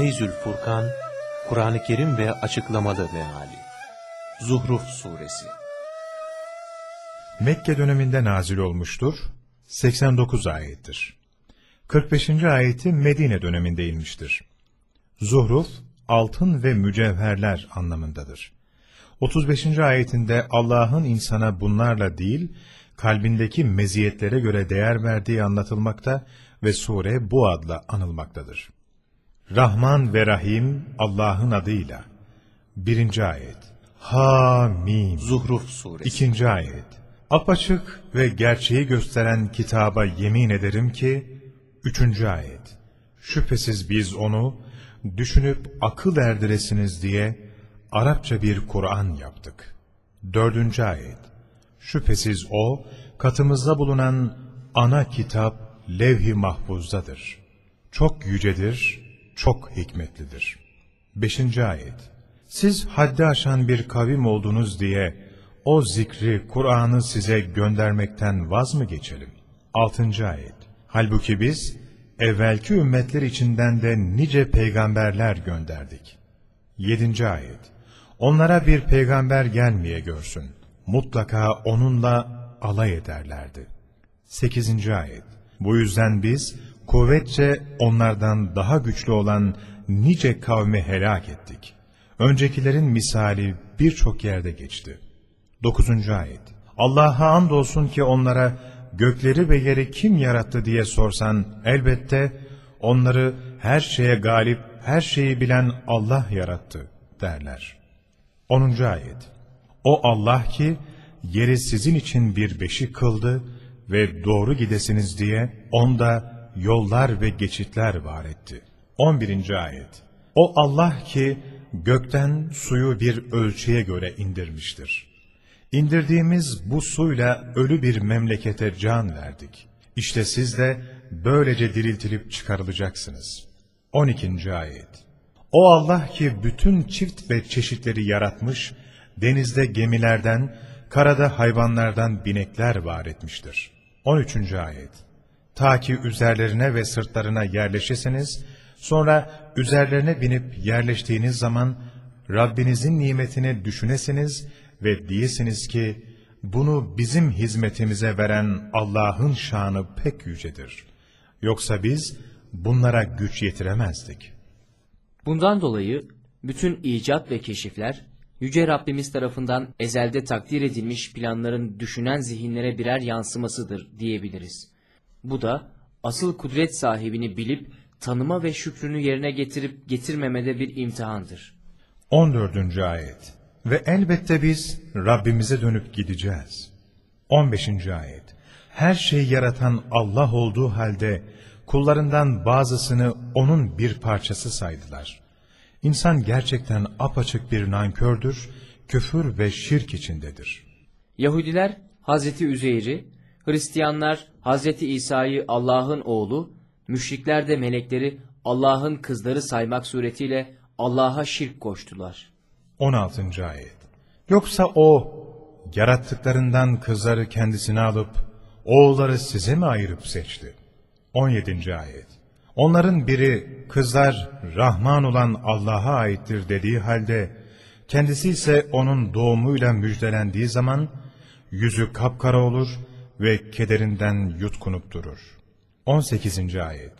Feyzül Furkan, Kur'an-ı Kerim ve açıklamalı meali. Zuhruf Suresi Mekke döneminde nazil olmuştur, 89 ayettir. 45. ayeti Medine döneminde inmiştir. Zuhruf, altın ve mücevherler anlamındadır. 35. ayetinde Allah'ın insana bunlarla değil, kalbindeki meziyetlere göre değer verdiği anlatılmakta ve sure bu adla anılmaktadır. Rahman ve Rahim Allah'ın adıyla. Birinci ayet. Hamim. Zuhruf Suresi İkinci ayet. Apaçık ve gerçeği gösteren kitaba yemin ederim ki, üçüncü ayet. Şüphesiz biz onu, düşünüp akıl erdiresiniz diye, Arapça bir Kur'an yaptık. Dördüncü ayet. Şüphesiz o, katımızda bulunan ana kitap, levh-i mahfuzdadır. Çok yücedir, çok hikmetlidir. Beşinci ayet. Siz haddi aşan bir kavim oldunuz diye, o zikri, Kur'an'ı size göndermekten vaz mı geçelim? Altıncı ayet. Halbuki biz, evvelki ümmetler içinden de nice peygamberler gönderdik. Yedinci ayet. Onlara bir peygamber gelmeye görsün. Mutlaka onunla alay ederlerdi. Sekizinci ayet. Bu yüzden biz, kuvvetçe onlardan daha güçlü olan nice kavmi helak ettik. Öncekilerin misali birçok yerde geçti. 9. ayet. Allah'a andolsun ki onlara gökleri ve yeri kim yarattı diye sorsan elbette onları her şeye galip, her şeyi bilen Allah yarattı derler. 10. ayet. O Allah ki yeri sizin için bir beşik kıldı ve doğru gidesiniz diye onda yollar ve geçitler var etti. 11. ayet. O Allah ki gökten suyu bir ölçüye göre indirmiştir. İndirdiğimiz bu suyla ölü bir memlekete can verdik. İşte siz de böylece diriltilip çıkarılacaksınız. 12. ayet. O Allah ki bütün çift ve çeşitleri yaratmış, denizde gemilerden, karada hayvanlardan binekler var etmiştir. 13. ayet. Ta ki üzerlerine ve sırtlarına yerleşesiniz, sonra üzerlerine binip yerleştiğiniz zaman Rabbinizin nimetini düşünesiniz ve diyesiniz ki, bunu bizim hizmetimize veren Allah'ın şanı pek yücedir. Yoksa biz bunlara güç yetiremezdik. Bundan dolayı bütün icat ve keşifler Yüce Rabbimiz tarafından ezelde takdir edilmiş planların düşünen zihinlere birer yansımasıdır diyebiliriz. Bu da asıl kudret sahibini bilip tanıma ve şükrünü yerine getirip getirmemede bir imtihandır. 14. ayet Ve elbette biz Rabbimize dönüp gideceğiz. 15. ayet Her şeyi yaratan Allah olduğu halde kullarından bazısını O'nun bir parçası saydılar. İnsan gerçekten apaçık bir nankördür, küfür ve şirk içindedir. Yahudiler Hazreti Üzeyr'i, Hristiyanlar Hazreti İsa'yı Allah'ın oğlu, müşrikler de melekleri Allah'ın kızları saymak suretiyle Allah'a şirk koştular. 16. ayet Yoksa O, yarattıklarından kızları kendisine alıp, oğulları size mi ayırıp seçti? 17. ayet Onların biri, kızlar Rahman olan Allah'a aittir dediği halde, kendisi ise onun doğumuyla müjdelendiği zaman, yüzü kapkara olur ve kederinden yutkunup durur. 18. ayet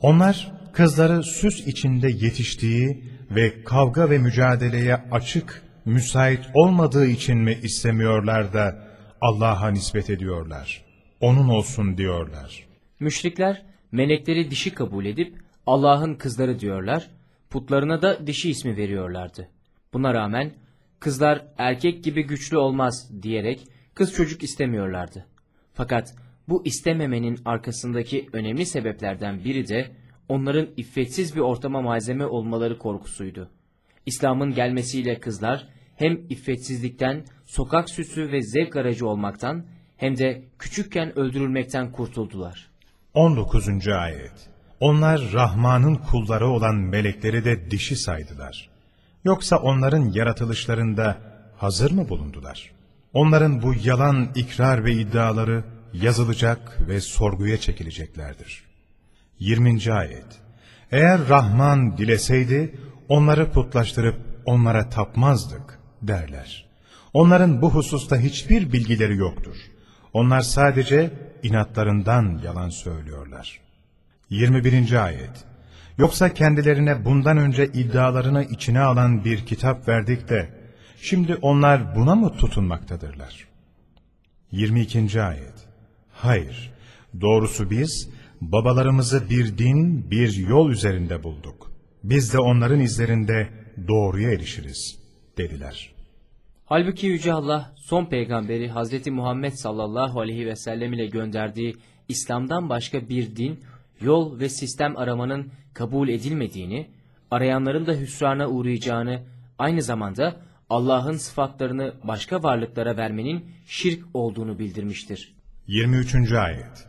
Onlar kızları süs içinde yetiştiği ve kavga ve mücadeleye açık, müsait olmadığı için mi istemiyorlar da Allah'a nispet ediyorlar? Onun olsun diyorlar. Müşrikler melekleri dişi kabul edip Allah'ın kızları diyorlar, putlarına da dişi ismi veriyorlardı. Buna rağmen kızlar erkek gibi güçlü olmaz diyerek kız çocuk istemiyorlardı. Fakat bu istememenin arkasındaki önemli sebeplerden biri de onların iffetsiz bir ortama malzeme olmaları korkusuydu. İslam'ın gelmesiyle kızlar hem iffetsizlikten, sokak süsü ve zevk aracı olmaktan hem de küçükken öldürülmekten kurtuldular. 19. ayet Onlar Rahman'ın kulları olan melekleri de dişi saydılar. Yoksa onların yaratılışlarında hazır mı bulundular? Onların bu yalan ikrar ve iddiaları yazılacak ve sorguya çekileceklerdir. 20. ayet Eğer Rahman dileseydi onları putlaştırıp onlara tapmazdık derler. Onların bu hususta hiçbir bilgileri yoktur. Onlar sadece inatlarından yalan söylüyorlar. 21. Ayet Yoksa kendilerine bundan önce iddialarını içine alan bir kitap verdik de, şimdi onlar buna mı tutunmaktadırlar? 22. Ayet Hayır, doğrusu biz, babalarımızı bir din, bir yol üzerinde bulduk. Biz de onların izlerinde doğruya erişiriz, dediler. Halbuki Yüce Allah son peygamberi Hazreti Muhammed sallallahu aleyhi ve sellem ile gönderdiği İslam'dan başka bir din, yol ve sistem aramanın kabul edilmediğini, arayanların da hüsrana uğrayacağını, aynı zamanda Allah'ın sıfatlarını başka varlıklara vermenin şirk olduğunu bildirmiştir. 23. Ayet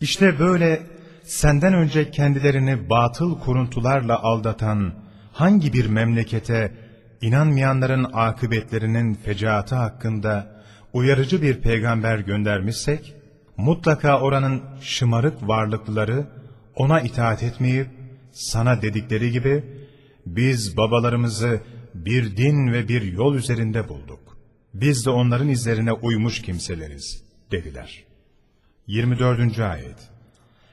İşte böyle senden önce kendilerini batıl kuruntularla aldatan hangi bir memlekete inanmayanların akıbetlerinin fecaatı hakkında uyarıcı bir peygamber göndermişsek, mutlaka oranın şımarık varlıklıları ona itaat etmeyip, sana dedikleri gibi, biz babalarımızı bir din ve bir yol üzerinde bulduk. Biz de onların izlerine uymuş kimseleriz, dediler. 24. Ayet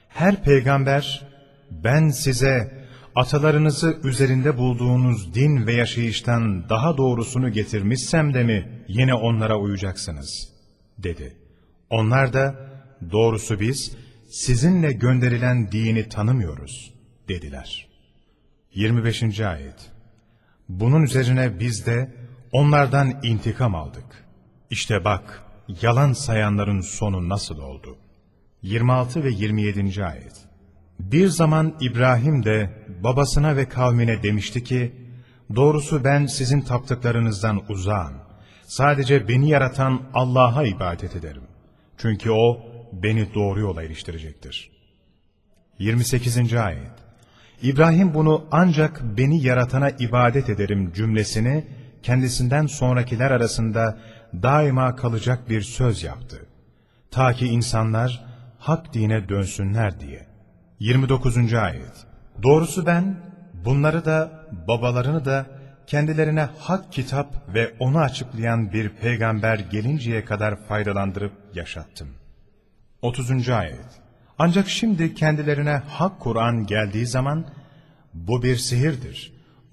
Her peygamber, ben size atalarınızı üzerinde bulduğunuz din ve yaşayıştan daha doğrusunu getirmişsem de mi yine onlara uyacaksınız, dedi. Onlar da, doğrusu biz, sizinle gönderilen dini tanımıyoruz, dediler. 25. Ayet Bunun üzerine biz de onlardan intikam aldık. İşte bak, yalan sayanların sonu nasıl oldu? 26 ve 27. Ayet Bir zaman İbrahim de babasına ve kavmine demişti ki, Doğrusu ben sizin taptıklarınızdan uzağım. Sadece beni yaratan Allah'a ibadet ederim. Çünkü O, beni doğru yola eriştirecektir. 28. Ayet İbrahim bunu ancak beni yaratana ibadet ederim cümlesini kendisinden sonrakiler arasında daima kalacak bir söz yaptı. Ta ki insanlar hak dine dönsünler diye. 29. Ayet Doğrusu ben bunları da babalarını da kendilerine hak kitap ve onu açıklayan bir peygamber gelinceye kadar faydalandırıp yaşattım. 30. Ayet Ancak şimdi kendilerine hak Kur'an geldiği zaman bu bir sihirdir.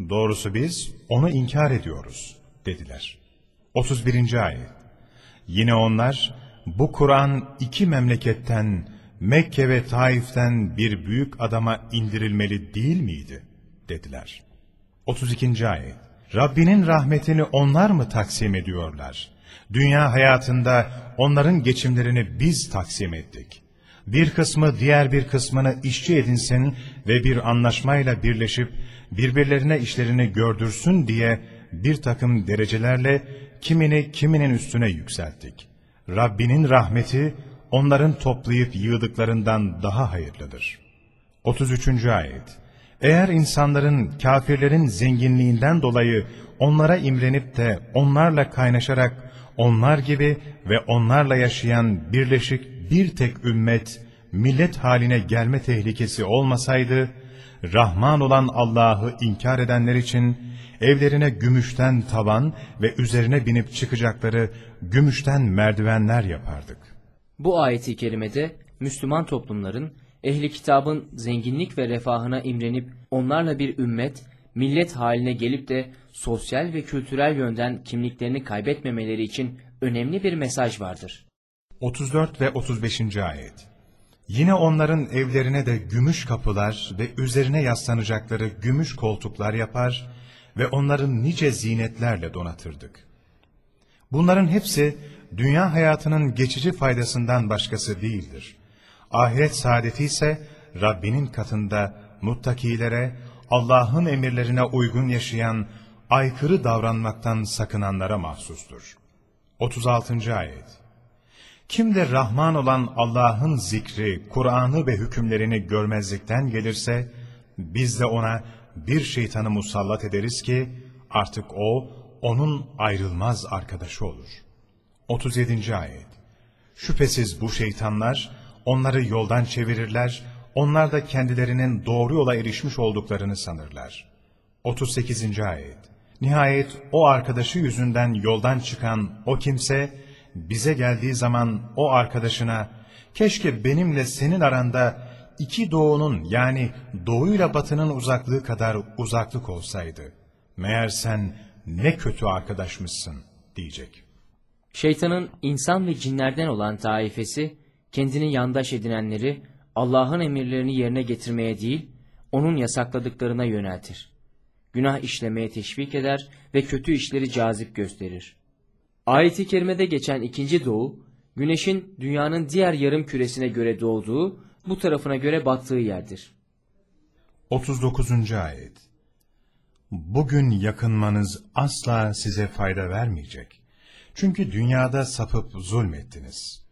Doğrusu biz onu inkar ediyoruz dediler. 31. Ayet Yine onlar bu Kur'an iki memleketten Mekke ve Taif'ten bir büyük adama indirilmeli değil miydi? dediler. 32. Ayet Rabbinin rahmetini onlar mı taksim ediyorlar? Dünya hayatında onların geçimlerini biz taksim ettik. Bir kısmı diğer bir kısmını işçi edinsin ve bir anlaşmayla birleşip birbirlerine işlerini gördürsün diye bir takım derecelerle kimini kiminin üstüne yükselttik. Rabbinin rahmeti onların toplayıp yığdıklarından daha hayırlıdır. 33. Ayet Eğer insanların, kafirlerin zenginliğinden dolayı onlara imrenip de onlarla kaynaşarak onlar gibi ve onlarla yaşayan birleşik bir tek ümmet, millet haline gelme tehlikesi olmasaydı, Rahman olan Allah'ı inkar edenler için evlerine gümüşten tavan ve üzerine binip çıkacakları gümüşten merdivenler yapardık. Bu ayeti kerimede Müslüman toplumların ehli kitabın zenginlik ve refahına imrenip onlarla bir ümmet, millet haline gelip de sosyal ve kültürel yönden kimliklerini kaybetmemeleri için önemli bir mesaj vardır. 34 ve 35. ayet Yine onların evlerine de gümüş kapılar ve üzerine yaslanacakları gümüş koltuklar yapar ve onların nice zinetlerle donatırdık. Bunların hepsi dünya hayatının geçici faydasından başkası değildir. Ahiret saadeti ise Rabbinin katında muttakilere, Allah'ın emirlerine uygun yaşayan, aykırı davranmaktan sakınanlara mahsustur. 36. Ayet Kim de Rahman olan Allah'ın zikri, Kur'an'ı ve hükümlerini görmezlikten gelirse, biz de ona bir şeytanı musallat ederiz ki, artık o, onun ayrılmaz arkadaşı olur. 37. Ayet Şüphesiz bu şeytanlar, onları yoldan çevirirler, onlar da kendilerinin doğru yola erişmiş olduklarını sanırlar. 38. Ayet Nihayet o arkadaşı yüzünden yoldan çıkan o kimse, bize geldiği zaman o arkadaşına, keşke benimle senin aranda iki doğunun yani doğuyla batının uzaklığı kadar uzaklık olsaydı. Meğer sen ne kötü arkadaşmışsın diyecek. Şeytanın insan ve cinlerden olan taifesi, kendini yandaş edinenleri Allah'ın emirlerini yerine getirmeye değil, onun yasakladıklarına yöneltir. Günah işlemeye teşvik eder ve kötü işleri cazip gösterir. Ayet-i kerimede geçen ikinci doğu, güneşin dünyanın diğer yarım küresine göre doğduğu, bu tarafına göre battığı yerdir. 39. Ayet Bugün yakınmanız asla size fayda vermeyecek. Çünkü dünyada sapıp zulmettiniz.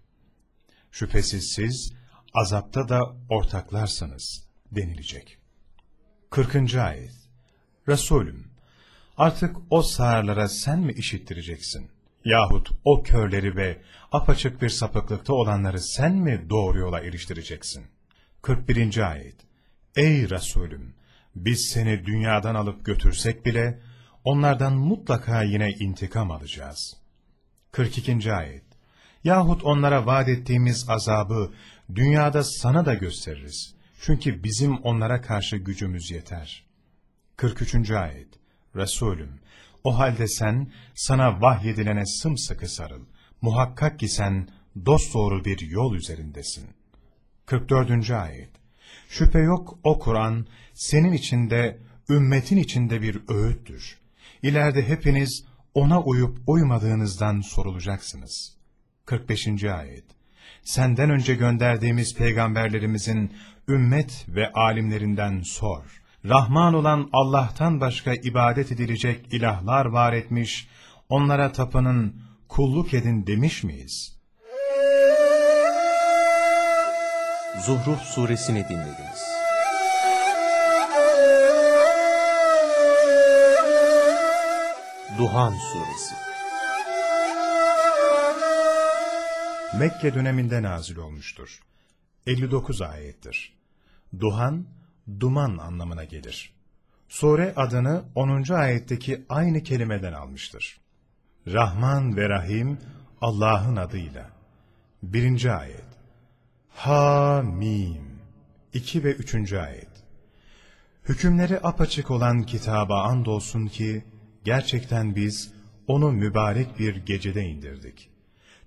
Şüphesiz siz azapta da ortaklarsınız denilecek. 40. Ayet Resulüm, artık o sağırlara sen mi işittireceksin? Yahut o körleri ve apaçık bir sapıklıkta olanları sen mi doğru yola eriştireceksin? 41. Ayet Ey Resulüm! Biz seni dünyadan alıp götürsek bile, onlardan mutlaka yine intikam alacağız. 42. Ayet Yahut onlara vaat ettiğimiz azabı dünyada sana da gösteririz. Çünkü bizim onlara karşı gücümüz yeter. 43. Ayet Resulüm, o halde sen sana vahyedilene sımsıkı sarıl. Muhakkak ki sen dosdoğru bir yol üzerindesin. 44. Ayet Şüphe yok o Kur'an senin içinde, ümmetin içinde bir öğüttür. İleride hepiniz ona uyup uymadığınızdan sorulacaksınız. 45. Ayet Senden önce gönderdiğimiz peygamberlerimizin ümmet ve alimlerinden sor. Rahman olan Allah'tan başka ibadet edilecek ilahlar var etmiş, onlara tapının, kulluk edin demiş miyiz? Zuhruf suresini dinlediniz. Duhan suresi Mekke döneminde nazil olmuştur. 59 ayettir. Duhan, duman anlamına gelir. Sure adını 10. ayetteki aynı kelimeden almıştır. Rahman ve Rahim Allah'ın adıyla. 1. ayet. Hamim. 2 ve 3. ayet. Hükümleri apaçık olan kitaba andolsun ki, gerçekten biz onu mübarek bir gecede indirdik.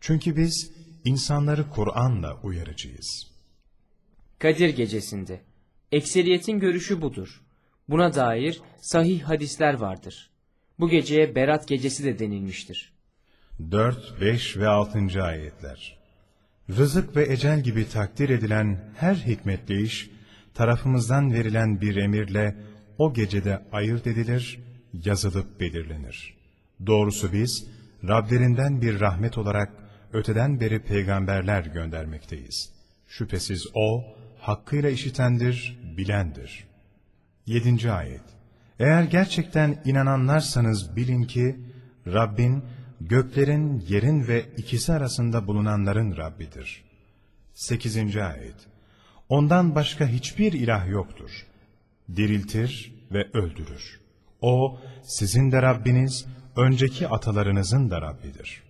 Çünkü biz insanları Kur'an'la uyarıcıyız. Kadir gecesinde. Ekseriyetin görüşü budur. Buna dair sahih hadisler vardır. Bu geceye Berat gecesi de denilmiştir. 4, 5 ve 6. ayetler Rızık ve ecel gibi takdir edilen her hikmetli iş, tarafımızdan verilen bir emirle o gecede ayırt edilir, yazılıp belirlenir. Doğrusu biz, Rablerinden bir rahmet olarak öteden beri peygamberler göndermekteyiz. Şüphesiz O, hakkıyla işitendir, bilendir. 7. Ayet Eğer gerçekten inananlarsanız bilin ki, Rabbin, göklerin, yerin ve ikisi arasında bulunanların Rabbidir. 8. Ayet Ondan başka hiçbir ilah yoktur. Diriltir ve öldürür. O, sizin de Rabbiniz, önceki atalarınızın da Rabbidir.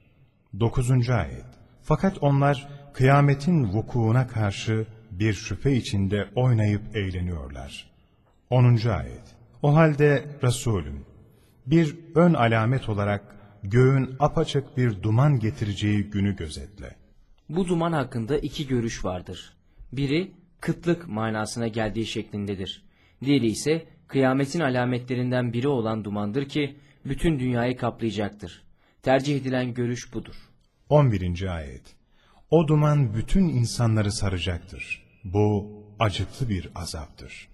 9. Ayet Fakat onlar, kıyametin vukuuna karşı bir şüphe içinde oynayıp eğleniyorlar. 10. Ayet O halde Resulüm, bir ön alamet olarak göğün apaçık bir duman getireceği günü gözetle. Bu duman hakkında iki görüş vardır. Biri kıtlık manasına geldiği şeklindedir. Diğeri ise kıyametin alametlerinden biri olan dumandır ki bütün dünyayı kaplayacaktır. Tercih edilen görüş budur. 11. Ayet O duman bütün insanları saracaktır. Bu acıklı bir azaptır.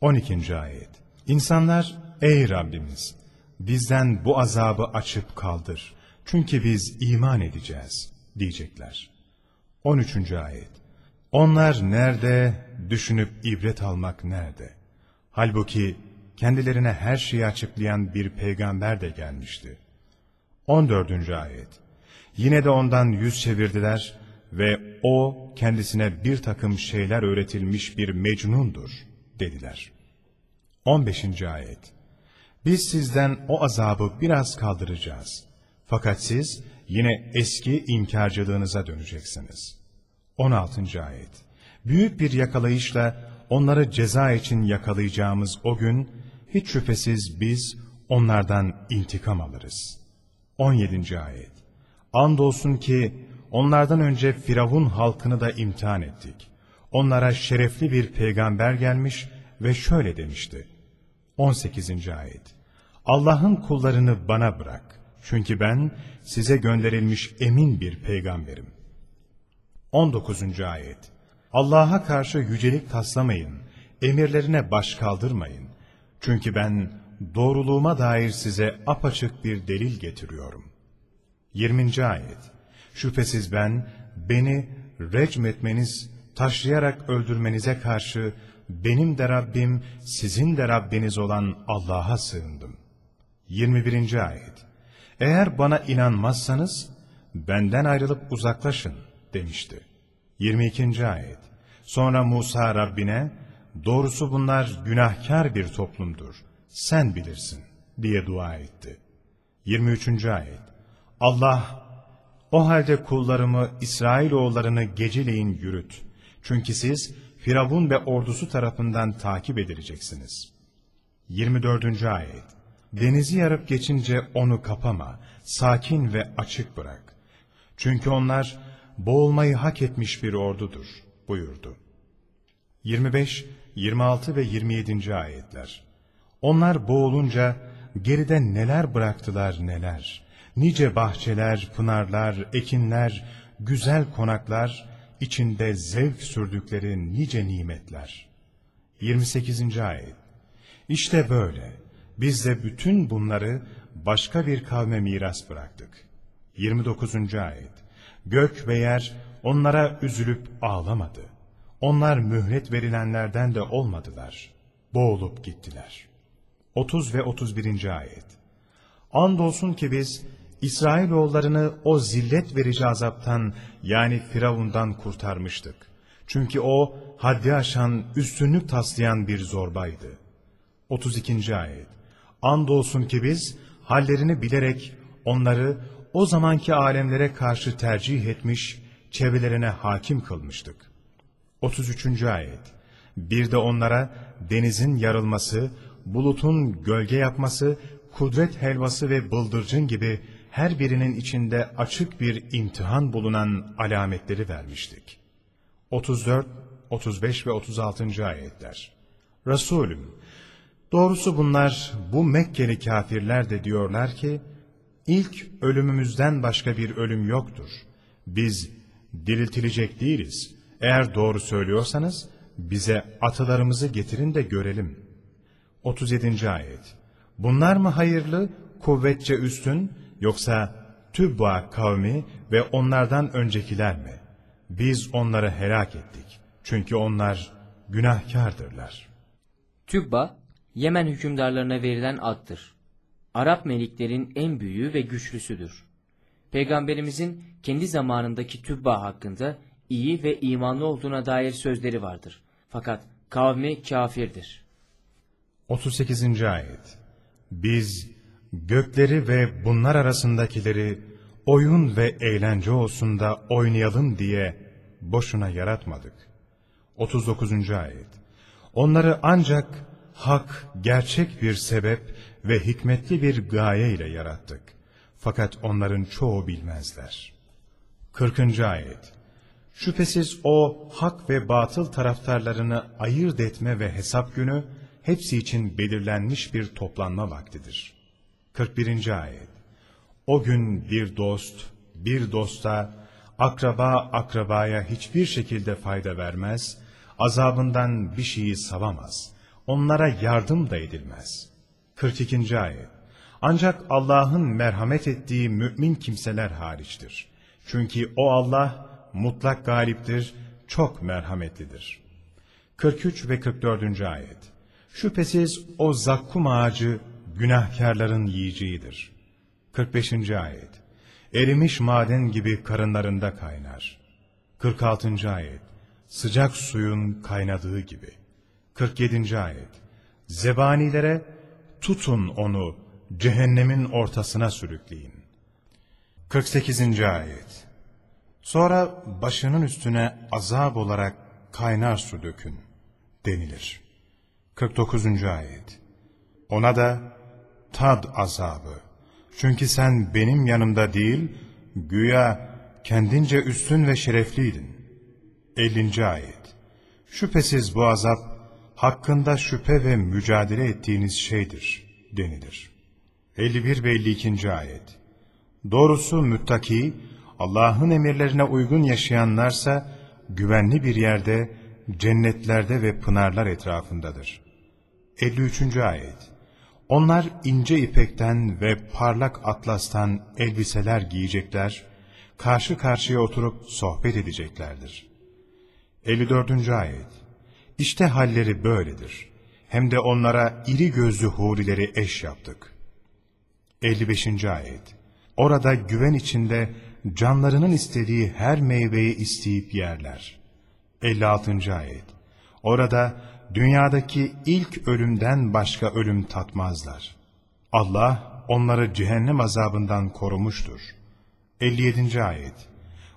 12. Ayet İnsanlar, ey Rabbimiz! Bizden bu azabı açıp kaldır. Çünkü biz iman edeceğiz, diyecekler. 13. Ayet Onlar nerede, düşünüp ibret almak nerede? Halbuki kendilerine her şeyi açıklayan bir peygamber de gelmişti. 14. Ayet Yine de ondan yüz çevirdiler ve o kendisine bir takım şeyler öğretilmiş bir mecnundur dediler. 15. Ayet Biz sizden o azabı biraz kaldıracağız. Fakat siz yine eski inkarcılığınıza döneceksiniz. 16. Ayet Büyük bir yakalayışla onları ceza için yakalayacağımız o gün, hiç şüphesiz biz onlardan intikam alırız. 17. Ayet Andolsun ki onlardan önce Firavun halkını da imtihan ettik. Onlara şerefli bir peygamber gelmiş ve şöyle demişti. 18. Ayet Allah'ın kullarını bana bırak. Çünkü ben size gönderilmiş emin bir peygamberim. 19. Ayet Allah'a karşı yücelik taslamayın, emirlerine baş kaldırmayın. Çünkü ben doğruluğuma dair size apaçık bir delil getiriyorum. 20. Ayet Şüphesiz ben, beni recm etmeniz, taşlayarak öldürmenize karşı, benim de Rabbim, sizin de Rabbiniz olan Allah'a sığındım. 21. Ayet Eğer bana inanmazsanız, benden ayrılıp uzaklaşın demişti. 22. Ayet Sonra Musa Rabbine, doğrusu bunlar günahkar bir toplumdur, sen bilirsin diye dua etti. 23. Ayet Allah, o halde kullarımı, İsrailoğullarını geceleyin yürüt. Çünkü siz Firavun ve ordusu tarafından takip edileceksiniz. 24. Ayet Denizi yarıp geçince onu kapama, sakin ve açık bırak. Çünkü onlar boğulmayı hak etmiş bir ordudur buyurdu. 25, 26 ve 27. ayetler Onlar boğulunca geride neler bıraktılar neler. Nice bahçeler, pınarlar, ekinler, güzel konaklar, içinde zevk sürdükleri nice nimetler. 28. ayet İşte böyle, biz de bütün bunları başka bir kavme miras bıraktık. 29. ayet Gök ve yer onlara üzülüp ağlamadı. Onlar mühlet verilenlerden de olmadılar. Boğulup gittiler. 30 ve 31. ayet Andolsun ki biz İsrailoğullarını o zillet verici azaptan yani Firavundan kurtarmıştık. Çünkü o haddi aşan, üstünlük taslayan bir zorbaydı. 32. ayet Andolsun ki biz hallerini bilerek onları o zamanki alemlere karşı tercih etmiş, çevrelerine hakim kılmıştık. 33. ayet Bir de onlara denizin yarılması, bulutun gölge yapması, kudret helvası ve bıldırcın gibi her birinin içinde açık bir imtihan bulunan alametleri vermiştik. 34, 35 ve 36. ayetler Resulüm, doğrusu bunlar bu Mekkeli kafirler de diyorlar ki, ilk ölümümüzden başka bir ölüm yoktur. Biz diriltilecek değiliz. Eğer doğru söylüyorsanız bize atalarımızı getirin de görelim. 37. ayet Bunlar mı hayırlı, kuvvetçe üstün, yoksa Tübba kavmi ve onlardan öncekiler mi? Biz onları helak ettik. Çünkü onlar günahkardırlar. Tübba, Yemen hükümdarlarına verilen addır. Arap meliklerin en büyüğü ve güçlüsüdür. Peygamberimizin kendi zamanındaki Tübba hakkında iyi ve imanlı olduğuna dair sözleri vardır. Fakat kavmi kafirdir. 38. ayet Biz gökleri ve bunlar arasındakileri oyun ve eğlence olsun da oynayalım diye boşuna yaratmadık. 39. ayet Onları ancak hak, gerçek bir sebep ve hikmetli bir gaye ile yarattık. Fakat onların çoğu bilmezler. 40. ayet Şüphesiz o hak ve batıl taraftarlarını ayırt etme ve hesap günü hepsi için belirlenmiş bir toplanma vaktidir. 41. ayet O gün bir dost, bir dosta, akraba akrabaya hiçbir şekilde fayda vermez, azabından bir şeyi savamaz, onlara yardım da edilmez. 42. ayet Ancak Allah'ın merhamet ettiği mümin kimseler hariçtir. Çünkü o Allah mutlak galiptir, çok merhametlidir. 43 ve 44. ayet Şüphesiz o zakkum ağacı günahkarların yiyeceğidir. 45. ayet Erimiş maden gibi karınlarında kaynar. 46. ayet Sıcak suyun kaynadığı gibi 47. ayet Zebanilere tutun onu cehennemin ortasına sürükleyin 48. ayet Sonra başının üstüne azap olarak kaynar su dökün denilir. 49. ayet Ona da tad azabı. Çünkü sen benim yanımda değil, güya kendince üstün ve şerefliydin. 50. ayet Şüphesiz bu azap, hakkında şüphe ve mücadele ettiğiniz şeydir denilir. 51 ve 52. ayet Doğrusu müttaki, Allah'ın emirlerine uygun yaşayanlarsa, güvenli bir yerde, cennetlerde ve pınarlar etrafındadır. 53. ayet Onlar ince ipekten ve parlak atlastan elbiseler giyecekler, karşı karşıya oturup sohbet edeceklerdir. 54. ayet İşte halleri böyledir. Hem de onlara iri gözlü hurileri eş yaptık. 55. ayet Orada güven içinde canlarının istediği her meyveyi isteyip yerler. 56. ayet Orada dünyadaki ilk ölümden başka ölüm tatmazlar. Allah onları cehennem azabından korumuştur. 57. ayet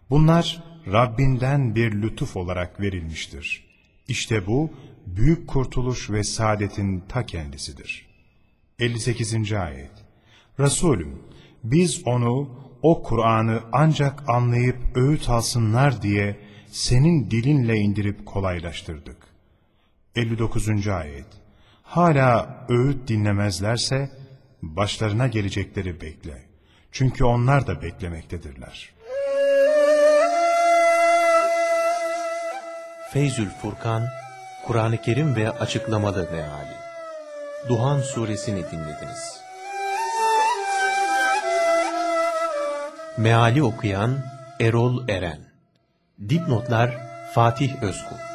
Bunlar Rabbinden bir lütuf olarak verilmiştir. İşte bu büyük kurtuluş ve saadetin ta kendisidir. 58. ayet Resulüm biz onu, o Kur'an'ı ancak anlayıp öğüt alsınlar diye senin dilinle indirip kolaylaştırdık. 59. ayet Hala öğüt dinlemezlerse başlarına gelecekleri bekle. Çünkü onlar da beklemektedirler. Feyzül Furkan, Kur'an-ı Kerim ve açıklamalı meali. Duhan suresini dinlediniz. Meali okuyan Erol Eren Dipnotlar Fatih Özkul